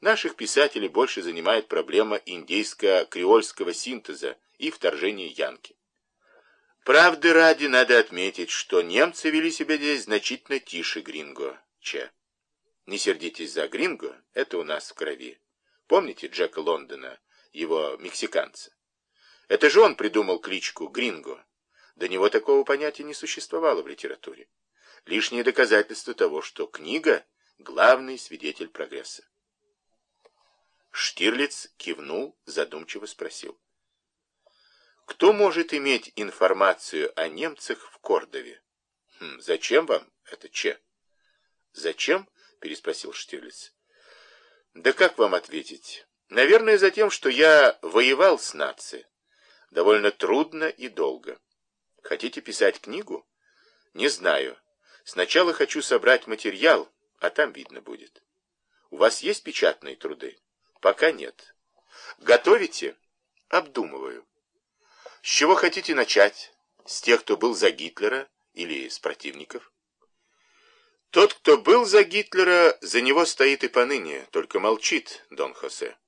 Наших писателей больше занимает проблема индейско-креольского синтеза и вторжения янки. Правды ради надо отметить, что немцы вели себя здесь значительно тише Гринго, Че. Не сердитесь за Гринго, это у нас в крови. Помните Джека Лондона, его мексиканца? Это же он придумал кличку Гринго. До него такого понятия не существовало в литературе. Лишнее доказательство того, что книга — главный свидетель прогресса. Штирлиц кивнул, задумчиво спросил. Кто может иметь информацию о немцах в Кордове? Хм, зачем вам это, Че? Зачем? Переспросил Штирлиц. Да как вам ответить? Наверное, за тем, что я воевал с нацией. Довольно трудно и долго. Хотите писать книгу? Не знаю. Сначала хочу собрать материал, а там видно будет. У вас есть печатные труды? Пока нет. Готовите? Обдумываю. С чего хотите начать? С тех, кто был за Гитлера или с противников? Тот, кто был за Гитлера, за него стоит и поныне, только молчит Дон Хосе.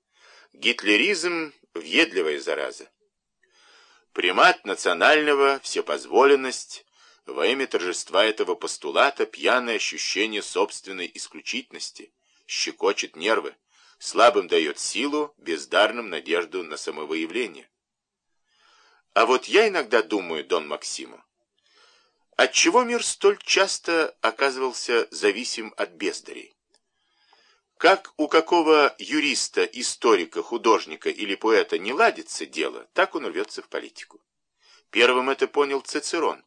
Гитлеризм — въедливая зараза. Примат национального, всепозволенность, во имя торжества этого постулата пьяное ощущение собственной исключительности, щекочет нервы, слабым дает силу, бездарным надежду на самовыявление. А вот я иногда думаю, Дон Максиму, отчего мир столь часто оказывался зависим от бездарей? Как у какого юриста, историка, художника или поэта не ладится дело, так он рвется в политику. Первым это понял Цицерон.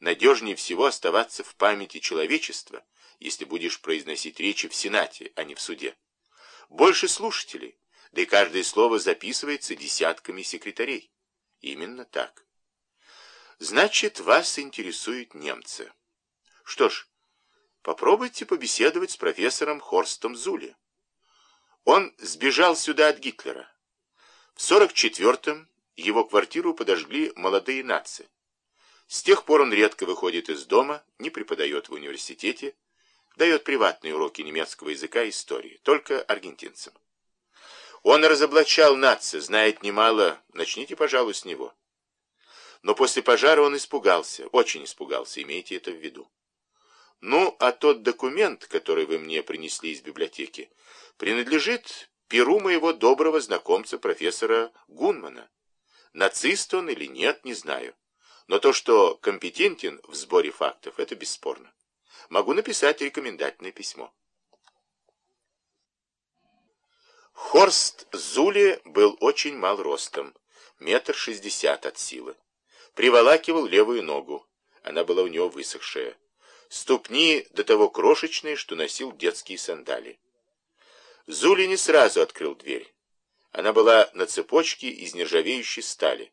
Надежнее всего оставаться в памяти человечества, если будешь произносить речи в Сенате, а не в суде. Больше слушателей, да и каждое слово записывается десятками секретарей. Именно так. Значит, вас интересуют немцы. Что ж, попробуйте побеседовать с профессором Хорстом Зули. Он сбежал сюда от Гитлера. В 44-м его квартиру подожгли молодые нации. С тех пор он редко выходит из дома, не преподает в университете, дает приватные уроки немецкого языка и истории, только аргентинцам. Он разоблачал нации, знает немало, начните, пожалуй, с него. Но после пожара он испугался, очень испугался, имейте это в виду. Ну, а тот документ, который вы мне принесли из библиотеки, принадлежит перу моего доброго знакомца профессора Гунмана. Нацист он или нет, не знаю. Но то, что компетентен в сборе фактов, это бесспорно. Могу написать рекомендательное письмо. Хорст Зули был очень мал ростом, метр шестьдесят от силы. Приволакивал левую ногу, она была у него высохшая. Ступни до того крошечные, что носил детские сандали. Зули не сразу открыл дверь. Она была на цепочке из нержавеющей стали.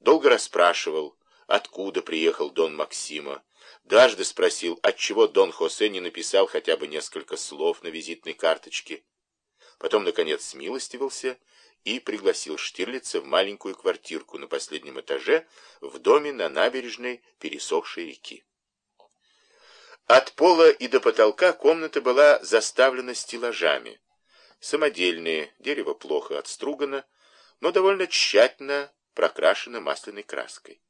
Долго расспрашивал, откуда приехал Дон Максима. Дважды спросил, отчего Дон Хосе не написал хотя бы несколько слов на визитной карточке. Потом, наконец, смилостивился и пригласил Штирлица в маленькую квартирку на последнем этаже в доме на набережной пересохшей реки. От пола и до потолка комната была заставлена стеллажами. Самодельные, дерево плохо отстругано, но довольно тщательно прокрашено масляной краской.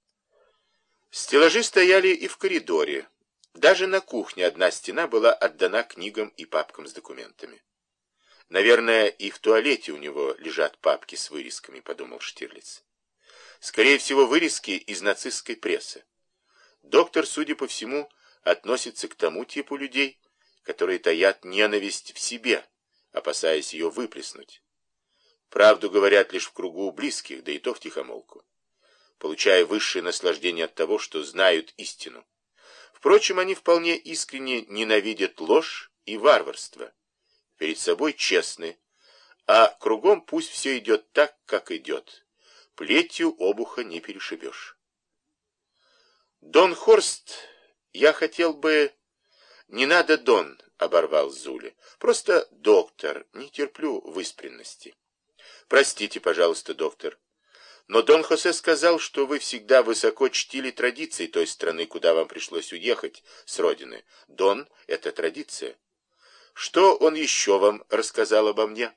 Стеллажи стояли и в коридоре. Даже на кухне одна стена была отдана книгам и папкам с документами. Наверное, и в туалете у него лежат папки с вырезками, подумал Штирлиц. Скорее всего, вырезки из нацистской прессы. Доктор, судя по всему, относится к тому типу людей, которые таят ненависть в себе, опасаясь ее выплеснуть. Правду говорят лишь в кругу близких, да и то втихомолку, получая высшее наслаждение от того, что знают истину. Впрочем, они вполне искренне ненавидят ложь и варварство, перед собой честны, а кругом пусть все идет так, как идет. Плетью обуха не перешибешь. Дон Хорст, я хотел бы... Не надо Дон, оборвал Зули. Просто доктор, не терплю выспренности. Простите, пожалуйста, доктор. Но Дон Хосе сказал, что вы всегда высоко чтили традиции той страны, куда вам пришлось уехать с родины. Дон — это традиция. Что он еще вам рассказал обо мне?